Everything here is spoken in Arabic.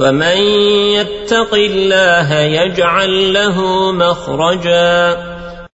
ومن يتق الله يجعل له مخرجاً